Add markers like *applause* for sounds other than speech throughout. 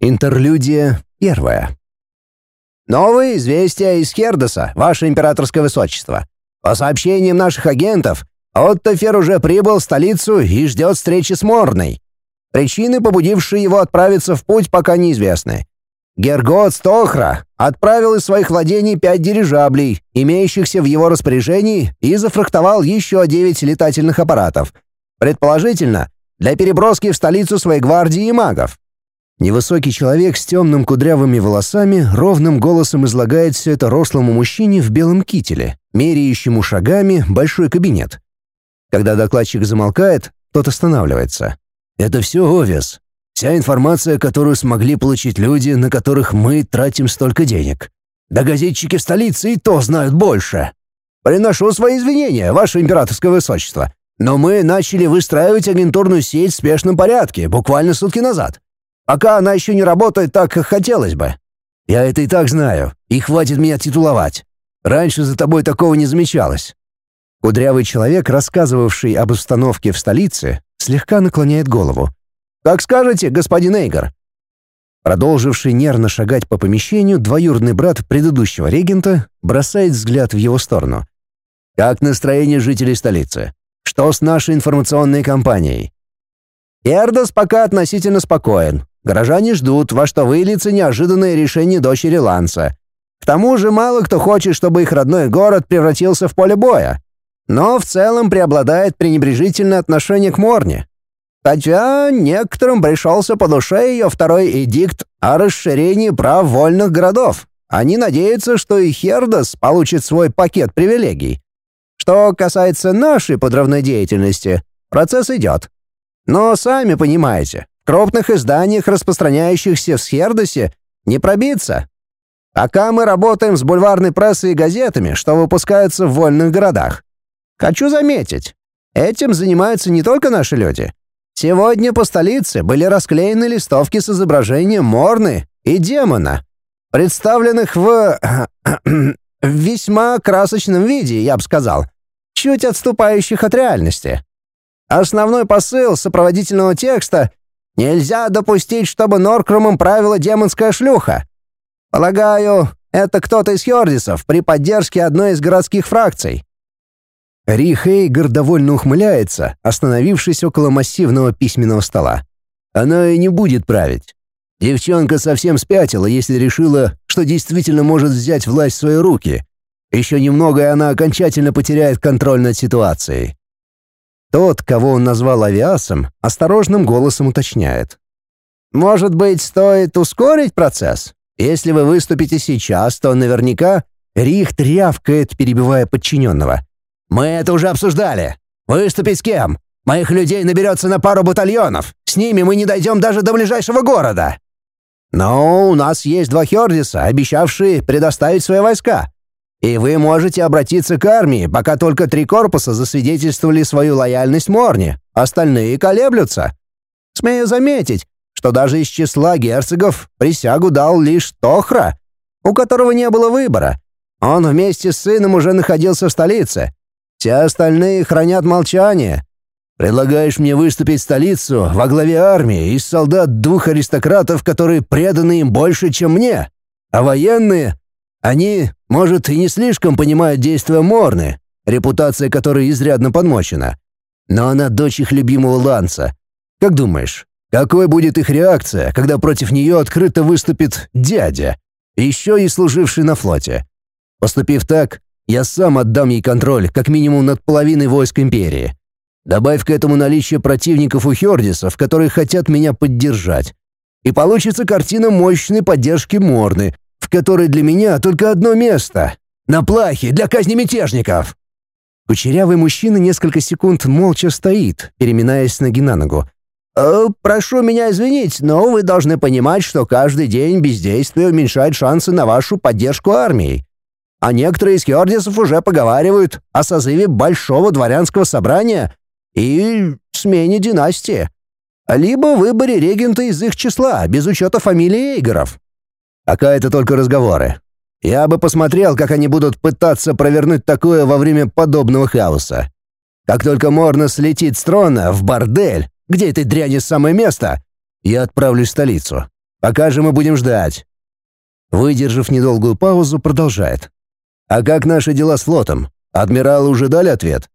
Интерлюдия первая. Новые известия из Хердоса, Ваше Императорское Высочество. По сообщениям наших агентов, Оттофер уже прибыл в столицу и ждет встречи с Морной. Причины, побудившие его отправиться в путь, пока неизвестны. Гергот Стохра отправил из своих владений пять дирижаблей, имеющихся в его распоряжении, и зафрахтовал еще девять летательных аппаратов. Предположительно, для переброски в столицу своей гвардии и магов. Невысокий человек с темным кудрявыми волосами ровным голосом излагает все это рослому мужчине в белом кителе, меряющему шагами большой кабинет. Когда докладчик замолкает, тот останавливается. «Это все Овес. Вся информация, которую смогли получить люди, на которых мы тратим столько денег. Да газетчики в столице и то знают больше. Приношу свои извинения, ваше императорское высочество. Но мы начали выстраивать агентурную сеть в спешном порядке буквально сутки назад. Пока она еще не работает так, как хотелось бы. Я это и так знаю, и хватит меня титуловать. Раньше за тобой такого не замечалось. Кудрявый человек, рассказывавший об обстановке в столице, слегка наклоняет голову. «Как скажете, господин Эйгор». Продолживший нервно шагать по помещению, двоюродный брат предыдущего регента бросает взгляд в его сторону. «Как настроение жителей столицы? Что с нашей информационной кампанией?» «Эрдос пока относительно спокоен. Горожане ждут, во что выльется неожиданное решение дочери Ланса. К тому же мало кто хочет, чтобы их родной город превратился в поле боя. Но в целом преобладает пренебрежительное отношение к Морне. Хотя некоторым пришелся по душе ее второй эдикт о расширении прав вольных городов. Они надеются, что и Хердос получит свой пакет привилегий. Что касается нашей подрывной деятельности, процесс идет. Но сами понимаете, крупных изданиях, распространяющихся в Схердосе, не пробиться. Пока мы работаем с бульварной прессой и газетами, что выпускаются в вольных городах. Хочу заметить, этим занимаются не только наши люди. Сегодня по столице были расклеены листовки с изображением Морны и демона, представленных в... *clears throat* в весьма красочном виде, я бы сказал, чуть отступающих от реальности. Основной посыл сопроводительного текста Нельзя допустить, чтобы Норкрумом правила демонская шлюха. Полагаю, это кто-то из Хёрдисов при поддержке одной из городских фракций». Рихейгер довольно ухмыляется, остановившись около массивного письменного стола. «Она и не будет править. Девчонка совсем спятила, если решила, что действительно может взять власть в свои руки. Еще немного, и она окончательно потеряет контроль над ситуацией. Тот, кого он назвал авиасом, осторожным голосом уточняет. «Может быть, стоит ускорить процесс? Если вы выступите сейчас, то наверняка...» Рих трявкает, перебивая подчиненного. «Мы это уже обсуждали. Выступить с кем? Моих людей наберется на пару батальонов. С ними мы не дойдем даже до ближайшего города. Но у нас есть два Хердиса, обещавшие предоставить свои войска. И вы можете обратиться к армии, пока только три корпуса засвидетельствовали свою лояльность Морне, остальные колеблются. Смею заметить, что даже из числа герцогов присягу дал лишь Тохра, у которого не было выбора. Он вместе с сыном уже находился в столице. Все остальные хранят молчание. Предлагаешь мне выступить в столицу во главе армии из солдат двух аристократов, которые преданы им больше, чем мне, а военные они, может, и не слишком понимают действия Морны, репутация которой изрядно подмочена. Но она дочь их любимого Ланса. Как думаешь, какой будет их реакция, когда против нее открыто выступит дядя, еще и служивший на флоте? Поступив так, я сам отдам ей контроль, как минимум над половиной войск Империи. Добавь к этому наличие противников у Хердисов, которые хотят меня поддержать. И получится картина мощной поддержки Морны, в которой для меня только одно место — на плахе для казни мятежников. Кучерявый мужчина несколько секунд молча стоит, переминаясь с ноги на ногу. «Э, «Прошу меня извинить, но вы должны понимать, что каждый день бездействия уменьшает шансы на вашу поддержку армии. А некоторые из хердисов уже поговаривают о созыве большого дворянского собрания и смене династии. Либо выборе регента из их числа, без учета фамилии Эйгоров. Пока это только разговоры. Я бы посмотрел, как они будут пытаться провернуть такое во время подобного хаоса. Как только Морна слетит с трона в бордель, где этой дряни самое место, я отправлюсь в столицу. Пока же мы будем ждать». Выдержав недолгую паузу, продолжает. «А как наши дела с флотом? Адмиралы уже дали ответ?»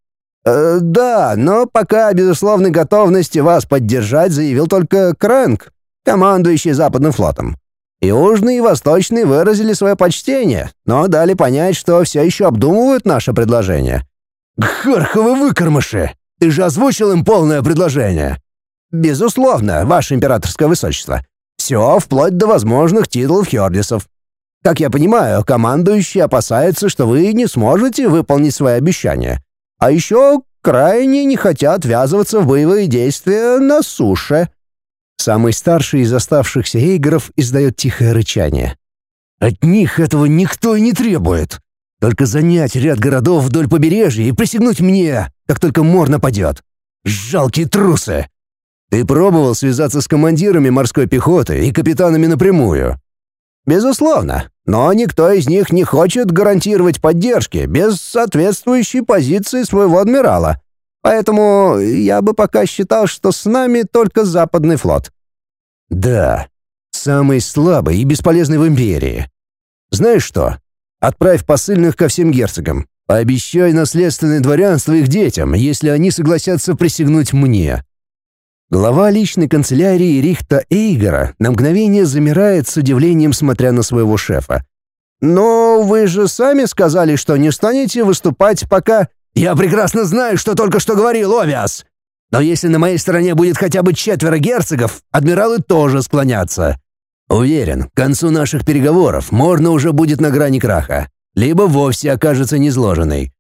э, «Да, но пока безусловной готовности вас поддержать заявил только Крэнк, командующий Западным флотом. Южный и Восточный выразили свое почтение, но дали понять, что все еще обдумывают наше предложение». «Харховы выкормыши! Ты же озвучил им полное предложение!» «Безусловно, ваше императорское высочество. Все, вплоть до возможных титулов Хердисов. Как я понимаю, командующий опасается, что вы не сможете выполнить свои обещания. А еще крайне не хотят ввязываться в боевые действия на суше». Самый старший из оставшихся эйгоров издает тихое рычание. «От них этого никто и не требует. Только занять ряд городов вдоль побережья и присягнуть мне, как только мор нападет. Жалкие трусы!» Ты пробовал связаться с командирами морской пехоты и капитанами напрямую? Безусловно, но никто из них не хочет гарантировать поддержки без соответствующей позиции своего адмирала. Поэтому я бы пока считал, что с нами только Западный флот. Да, самый слабый и бесполезный в империи. Знаешь что? Отправь посыльных ко всем герцогам. Пообещай наследственное дворянство их детям, если они согласятся присягнуть мне. Глава личной канцелярии Рихта Эйгора на мгновение замирает с удивлением, смотря на своего шефа. «Но вы же сами сказали, что не станете выступать, пока...» «Я прекрасно знаю, что только что говорил Овиас. Но если на моей стороне будет хотя бы четверо герцогов, адмиралы тоже склонятся. Уверен, к концу наших переговоров можно уже будет на грани краха, либо вовсе окажется незложенной.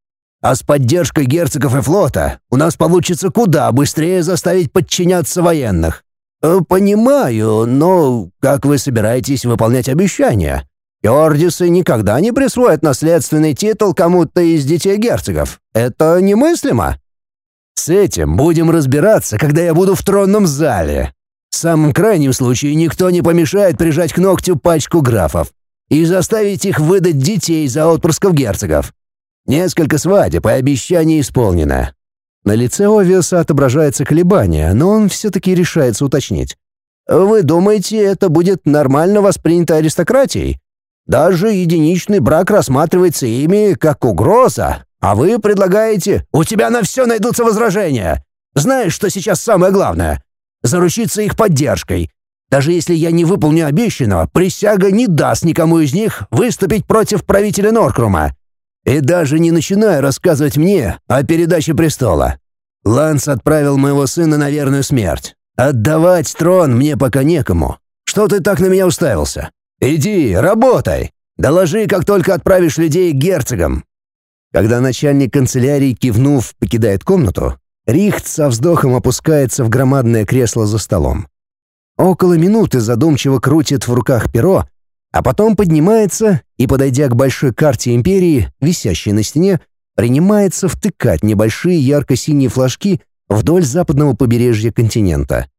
А с поддержкой герцогов и флота у нас получится куда быстрее заставить подчиняться военных. Э, понимаю, но как вы собираетесь выполнять обещания? Ордисы никогда не присвоят наследственный титул кому-то из детей герцогов. Это немыслимо. С этим будем разбираться, когда я буду в тронном зале. В самом крайнем случае никто не помешает прижать к ногтю пачку графов и заставить их выдать детей за отпрысков герцогов. Несколько свадеб и обещаний исполнено. На лице Овиаса отображается колебание, но он все-таки решается уточнить. «Вы думаете, это будет нормально воспринято аристократией? Даже единичный брак рассматривается ими как угроза, а вы предлагаете «У тебя на все найдутся возражения». Знаешь, что сейчас самое главное? Заручиться их поддержкой. Даже если я не выполню обещанного, присяга не даст никому из них выступить против правителя Норкрума. И даже не начинай рассказывать мне о передаче престола. Ланс отправил моего сына на верную смерть. Отдавать трон мне пока некому. Что ты так на меня уставился? Иди, работай. Доложи, как только отправишь людей к герцогам». Когда начальник канцелярии, кивнув, покидает комнату, Рихт со вздохом опускается в громадное кресло за столом. Около минуты задумчиво крутит в руках перо, а потом поднимается и, подойдя к большой карте империи, висящей на стене, принимается втыкать небольшие ярко-синие флажки вдоль западного побережья континента.